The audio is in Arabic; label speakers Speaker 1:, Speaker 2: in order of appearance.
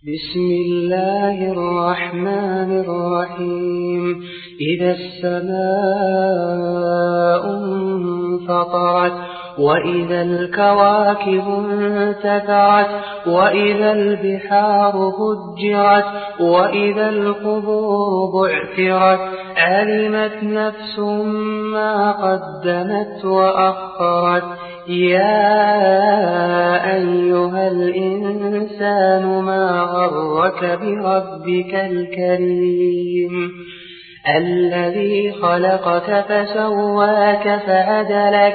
Speaker 1: بسم الله الرحمن الرحيم إذا السماء انفطرت وإذا الكواكب انتثرت وإذا البحار هجرت وإذا القبور بعثرت علمت نفس ما قدمت وأخرت يا أيها الإنسان ما غرك بربك الكريم الذي خلقك فسواك فعدلك